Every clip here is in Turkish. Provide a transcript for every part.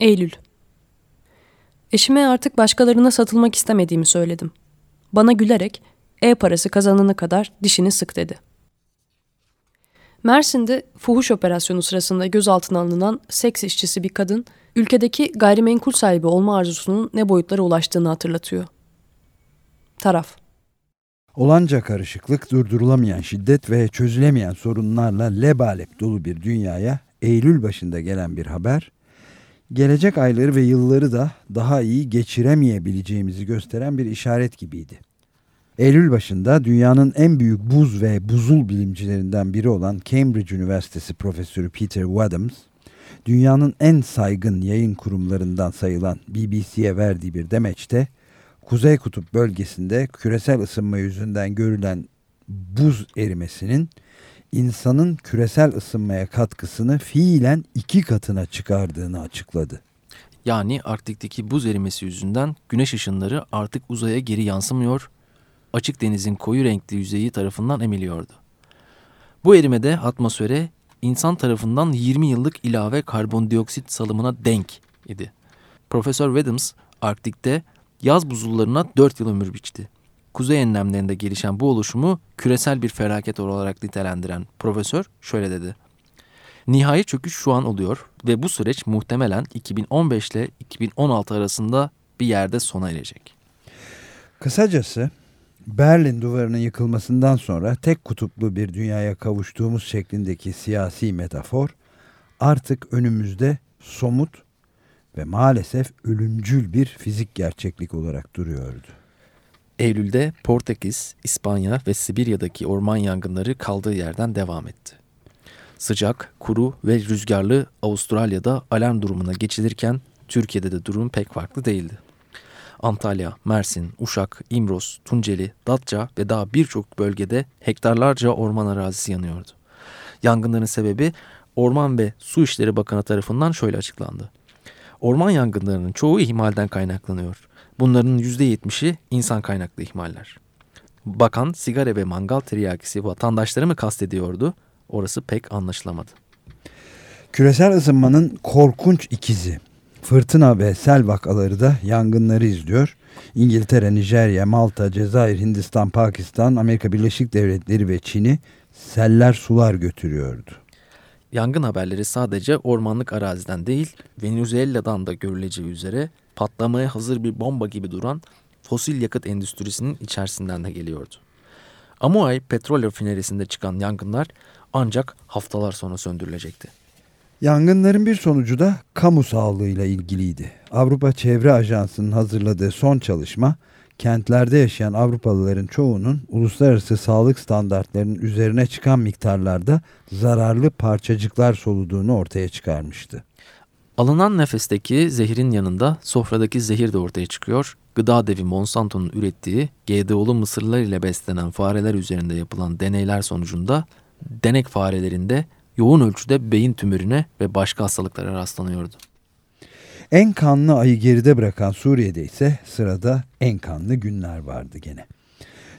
Eylül. Eşime artık başkalarına satılmak istemediğimi söyledim. Bana gülerek e-parası kazanana kadar dişini sık dedi. Mersin'de fuhuş operasyonu sırasında gözaltına alınan seks işçisi bir kadın, ülkedeki gayrimenkul sahibi olma arzusunun ne boyutlara ulaştığını hatırlatıyor. Taraf Olanca karışıklık, durdurulamayan şiddet ve çözülemeyen sorunlarla lebalep dolu bir dünyaya Eylül başında gelen bir haber, gelecek ayları ve yılları da daha iyi geçiremeyebileceğimizi gösteren bir işaret gibiydi. Eylül başında dünyanın en büyük buz ve buzul bilimcilerinden biri olan Cambridge Üniversitesi Profesörü Peter Wadhams, dünyanın en saygın yayın kurumlarından sayılan BBC'ye verdiği bir demeçte, Kuzey Kutup bölgesinde küresel ısınma yüzünden görülen buz erimesinin insanın küresel ısınmaya katkısını fiilen iki katına çıkardığını açıkladı. Yani Arktik'teki buz erimesi yüzünden güneş ışınları artık uzaya geri yansımıyor, açık denizin koyu renkli yüzeyi tarafından emiliyordu. Bu erimede atmosfere insan tarafından 20 yıllık ilave karbondioksit salımına denk idi. Profesör Adams Arktik'te yaz buzullarına 4 yıl ömür biçti. Kuzey enlemlerinde gelişen bu oluşumu küresel bir felaket olarak nitelendiren profesör şöyle dedi. Nihai çöküş şu an oluyor ve bu süreç muhtemelen 2015 ile 2016 arasında bir yerde sona erecek. Kısacası Berlin duvarının yıkılmasından sonra tek kutuplu bir dünyaya kavuştuğumuz şeklindeki siyasi metafor artık önümüzde somut ve maalesef ölümcül bir fizik gerçeklik olarak duruyordu. Eylül'de Portekiz, İspanya ve Sibirya'daki orman yangınları kaldığı yerden devam etti. Sıcak, kuru ve rüzgarlı Avustralya'da alarm durumuna geçilirken Türkiye'de de durum pek farklı değildi. Antalya, Mersin, Uşak, İmros, Tunceli, Datça ve daha birçok bölgede hektarlarca orman arazisi yanıyordu. Yangınların sebebi Orman ve Su İşleri Bakanı tarafından şöyle açıklandı. Orman yangınlarının çoğu ihmalden kaynaklanıyor. Bunların %70'i insan kaynaklı ihmaller. Bakan sigara ve mangal tiryakisi vatandaşları mı kastediyordu? Orası pek anlaşılamadı. Küresel ısınmanın korkunç ikizi fırtına ve sel vakaları da yangınları izliyor. İngiltere, Nijerya, Malta, Cezayir, Hindistan, Pakistan, Amerika Birleşik Devletleri ve Çin'i seller sular götürüyordu. Yangın haberleri sadece ormanlık araziden değil, Venezuela'dan da görüleceği üzere patlamaya hazır bir bomba gibi duran fosil yakıt endüstrisinin içerisinden de geliyordu. Amuay petrol rafinerisinde çıkan yangınlar ancak haftalar sonra söndürülecekti. Yangınların bir sonucu da kamu sağlığıyla ilgiliydi. Avrupa Çevre Ajansı'nın hazırladığı son çalışma, kentlerde yaşayan Avrupalıların çoğunun uluslararası sağlık standartlarının üzerine çıkan miktarlarda zararlı parçacıklar soluduğunu ortaya çıkarmıştı. Alınan nefesteki zehrin yanında sofradaki zehir de ortaya çıkıyor. Gıda devi Monsanto'nun ürettiği GDO'lu mısırlar ile beslenen fareler üzerinde yapılan deneyler sonucunda denek farelerinde yoğun ölçüde beyin tümörüne ve başka hastalıklara rastlanıyordu. En kanlı ayı geride bırakan Suriye'de ise sırada en kanlı günler vardı gene.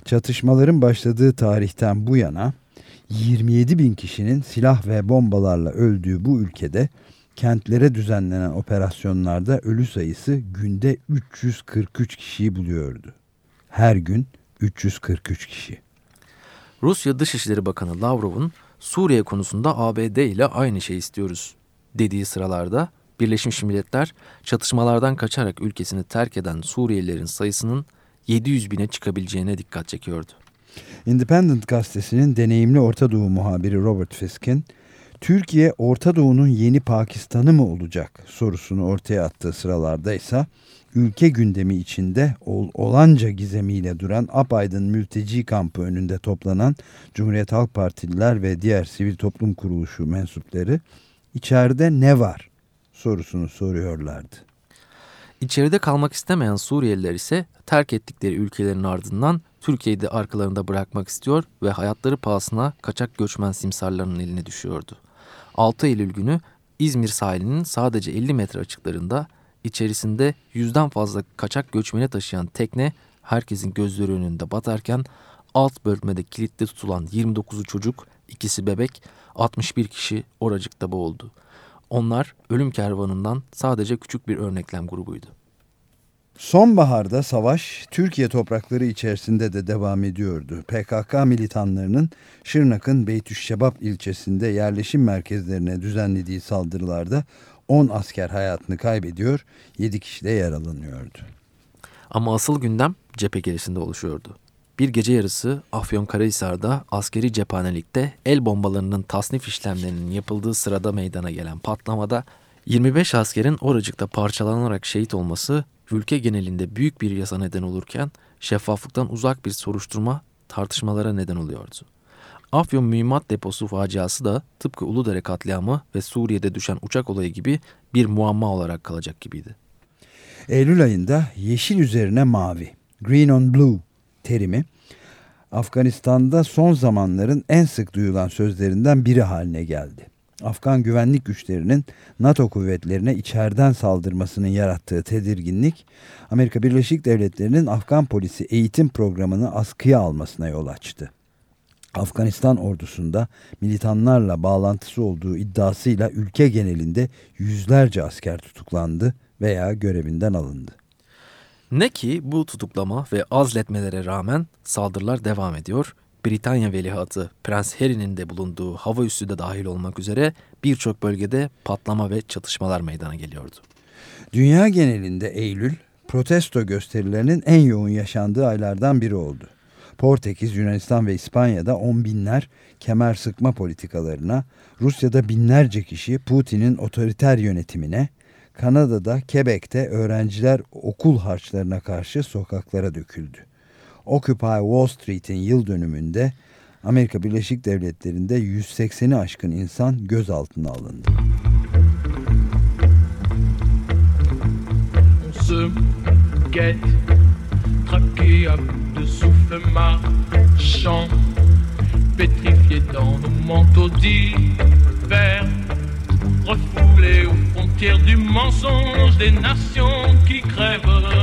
Çatışmaların başladığı tarihten bu yana 27 bin kişinin silah ve bombalarla öldüğü bu ülkede kentlere düzenlenen operasyonlarda ölü sayısı günde 343 kişiyi buluyordu. Her gün 343 kişi. Rusya Dışişleri Bakanı Lavrov'un Suriye konusunda ABD ile aynı şey istiyoruz dediği sıralarda Birleşmiş Milletler çatışmalardan kaçarak ülkesini terk eden Suriyelilerin sayısının 700 bine çıkabileceğine dikkat çekiyordu. Independent gazetesinin deneyimli Orta Doğu muhabiri Robert Fiskin, Türkiye Orta Doğu'nun yeni Pakistan'ı mı olacak sorusunu ortaya attığı sıralarda ise ülke gündemi içinde ol, olanca gizemiyle duran apaydın mülteci kampı önünde toplanan Cumhuriyet Halk Partililer ve diğer sivil toplum kuruluşu mensupları içeride ne var sorusunu soruyorlardı. İçeride kalmak istemeyen Suriyeliler ise terk ettikleri ülkelerin ardından Türkiye'de arkalarında bırakmak istiyor ve hayatları pahasına kaçak göçmen simsarlarının eline düşüyordu. 6 Eylül günü İzmir sahilinin sadece 50 metre açıklarında içerisinde yüzden fazla kaçak göçmeni taşıyan tekne herkesin gözleri önünde batarken alt bölmede kilitli tutulan 29'u çocuk, ikisi bebek, 61 kişi oracıkta boğuldu. Onlar ölüm kervanından sadece küçük bir örneklem grubuydu. Sonbaharda savaş Türkiye toprakları içerisinde de devam ediyordu. PKK militanlarının Şırnak'ın Beytüşşebap ilçesinde yerleşim merkezlerine düzenlediği saldırılarda 10 asker hayatını kaybediyor, 7 kişi de yaralanıyordu. Ama asıl gündem cephe gerisinde oluşuyordu. Bir gece yarısı Afyonkarahisar'da askeri cephanelikte el bombalarının tasnif işlemlerinin yapıldığı sırada meydana gelen patlamada 25 askerin oracıkta parçalanarak şehit olması ülke genelinde büyük bir yasa neden olurken şeffaflıktan uzak bir soruşturma tartışmalara neden oluyordu. Afyon mühimmat deposu faciası da tıpkı Uludere katliamı ve Suriye'de düşen uçak olayı gibi bir muamma olarak kalacak gibiydi. Eylül ayında yeşil üzerine mavi, green on blue terimi Afganistan'da son zamanların en sık duyulan sözlerinden biri haline geldi. Afgan güvenlik güçlerinin NATO kuvvetlerine içeriden saldırmasının yarattığı tedirginlik, Amerika Birleşik Devletleri'nin Afgan polisi eğitim programını askıya almasına yol açtı. Afganistan ordusunda militanlarla bağlantısı olduğu iddiasıyla ülke genelinde yüzlerce asker tutuklandı veya görevinden alındı. Ne ki bu tutuklama ve azletmelere rağmen saldırılar devam ediyor. Britanya veliahtı Prens Harry'nin de bulunduğu hava üssü de dahil olmak üzere birçok bölgede patlama ve çatışmalar meydana geliyordu. Dünya genelinde Eylül protesto gösterilerinin en yoğun yaşandığı aylardan biri oldu. Portekiz, Yunanistan ve İspanya'da on binler kemer sıkma politikalarına, Rusya'da binlerce kişi Putin'in otoriter yönetimine, Kanada'da Quebec'te öğrenciler okul harçlarına karşı sokaklara döküldü. Occupy Wall Street'in yıl dönümünde Amerika Birleşik Devletleri'nde 180'i aşkın insan gözaltına alındı. pétrifié dans nos manteaux d'hiver, refoulé aux frontières du mensonge des nations qui crèvent.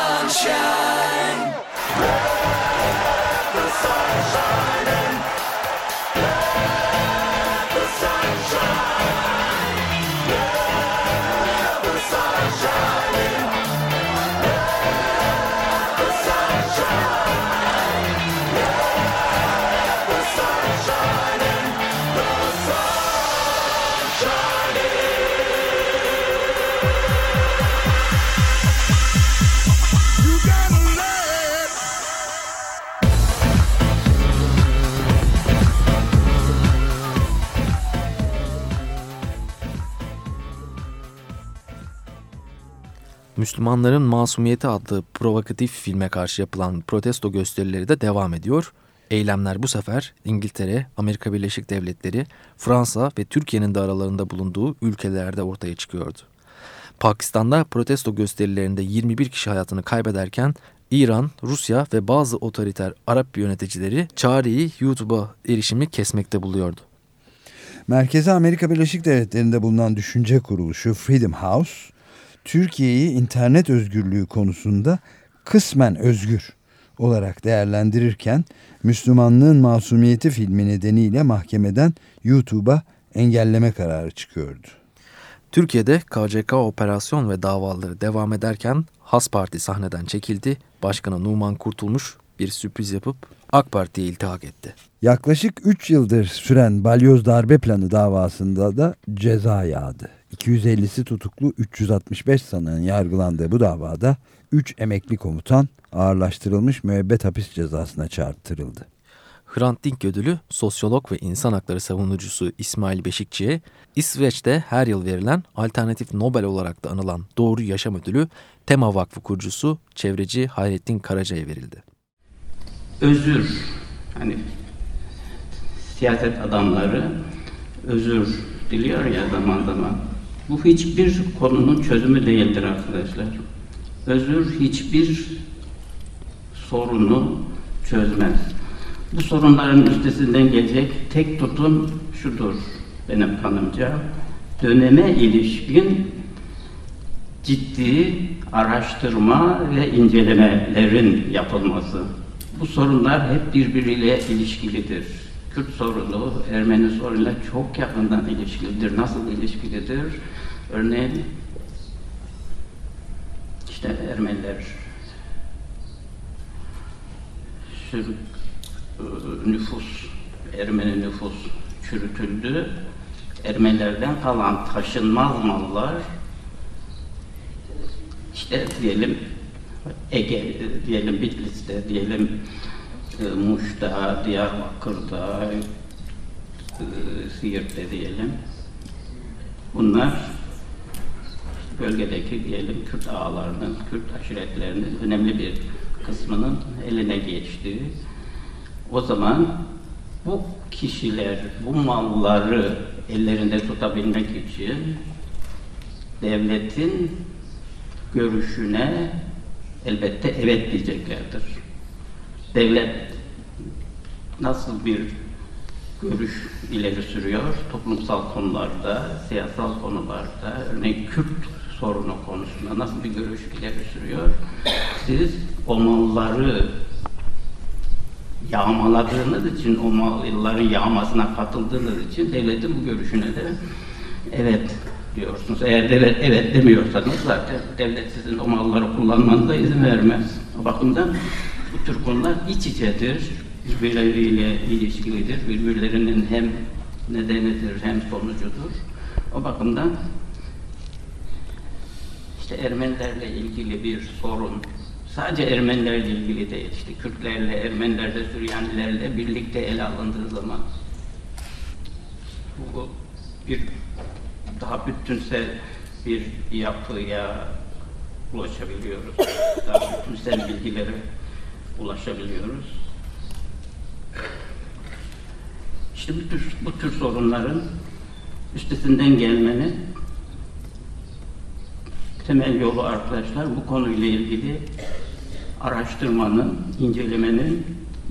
sunshine. The sunshine. Müslümanların Masumiyeti adlı provokatif filme karşı yapılan protesto gösterileri de devam ediyor. Eylemler bu sefer İngiltere, Amerika Birleşik Devletleri, Fransa ve Türkiye'nin de aralarında bulunduğu ülkelerde ortaya çıkıyordu. Pakistan'da protesto gösterilerinde 21 kişi hayatını kaybederken İran, Rusya ve bazı otoriter Arap yöneticileri çareyi YouTube'a erişimi kesmekte buluyordu. Merkezi Amerika Birleşik Devletleri'nde bulunan düşünce kuruluşu Freedom House, Türkiye'yi internet özgürlüğü konusunda kısmen özgür olarak değerlendirirken Müslümanlığın Masumiyeti filmi nedeniyle mahkemeden YouTube'a engelleme kararı çıkıyordu. Türkiye'de KCK operasyon ve davaları devam ederken Has Parti sahneden çekildi. Başkanı Numan Kurtulmuş bir sürpriz yapıp AK Parti'ye iltihak etti. Yaklaşık 3 yıldır süren balyoz darbe planı davasında da ceza yağdı. 250'si tutuklu 365 sanığın yargılandığı bu davada 3 emekli komutan ağırlaştırılmış müebbet hapis cezasına çarptırıldı. Hrant Dink ödülü sosyolog ve insan hakları savunucusu İsmail Beşikçi'ye İsveç'te her yıl verilen alternatif Nobel olarak da anılan Doğru Yaşam ödülü Tema Vakfı kurucusu çevreci Hayrettin Karaca'ya verildi. Özür, hani siyaset adamları özür diliyor ya zaman zaman. Bu hiçbir konunun çözümü değildir arkadaşlar. Özür hiçbir sorunu çözmez. Bu sorunların üstesinden gelecek tek tutum şudur benim kanımca. Döneme ilişkin ciddi araştırma ve incelemelerin yapılması. Bu sorunlar hep birbiriyle ilişkilidir. Kürt sorunu Ermeni sorunuyla çok yakından ilişkilidir. Nasıl ilişkilidir? Örneğin işte Ermeniler e, nüfus, Ermeni nüfus çürütüldü. Ermenilerden kalan taşınmaz mallar işte diyelim Ege, diyelim Bitlis'te, diyelim e, Muş'ta, Diyarbakır'da, e, Siirt'te diyelim. Bunlar bölgedeki diyelim Kürt ağalarının, Kürt aşiretlerinin önemli bir kısmının eline geçti. O zaman bu kişiler bu malları ellerinde tutabilmek için devletin görüşüne elbette evet diyeceklerdir. Devlet nasıl bir görüş ileri sürüyor toplumsal konularda, siyasal konularda, örneğin Kürt sorunu konusunda nasıl bir görüş ileri sürüyor? Siz o yağmaladığınız için, o yağmasına katıldığınız için devletin bu görüşüne de evet diyorsunuz. Eğer devlet evet demiyorsanız zaten devlet sizin o kullanmanıza izin vermez. O bakımdan bu tür konular iç içedir, birbirleriyle ilişkilidir, birbirlerinin hem nedenidir hem sonucudur. O bakımdan işte Ermenilerle ilgili bir sorun sadece Ermenilerle ilgili değil, işte Kürtlerle, Ermenilerle, Süryanilerle birlikte ele alındığı zaman bu bir daha bütünsel bir yapıya ulaşabiliyoruz. Daha bütünsel bilgilere ulaşabiliyoruz. İşte bu tür, bu tür sorunların üstesinden gelmenin temel yolu arkadaşlar bu konuyla ilgili araştırmanın, incelemenin,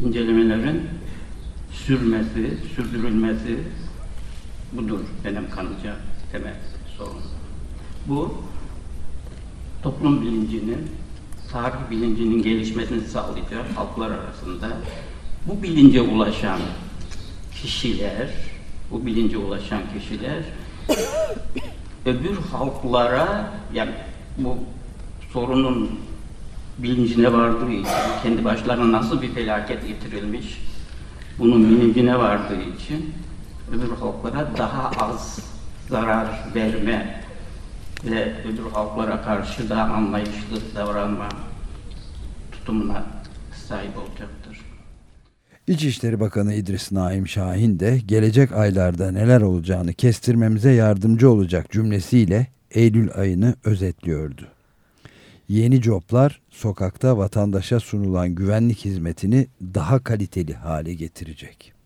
incelemelerin sürmesi, sürdürülmesi budur benim kanıca temel sorun. Bu toplum bilincinin, tarih bilincinin gelişmesini sağlayacak halklar arasında bu bilince ulaşan kişiler, bu bilince ulaşan kişiler öbür halklara yani bu sorunun bilincine vardığı için, kendi başlarına nasıl bir felaket getirilmiş, bunun bilincine vardığı için öbür halklara daha az zarar verme ve öbür halklara karşı da anlayışlı davranma tutumuna sahip olacaktır. İçişleri Bakanı İdris Naim Şahin de gelecek aylarda neler olacağını kestirmemize yardımcı olacak cümlesiyle Eylül ayını özetliyordu. Yeni coplar sokakta vatandaşa sunulan güvenlik hizmetini daha kaliteli hale getirecek.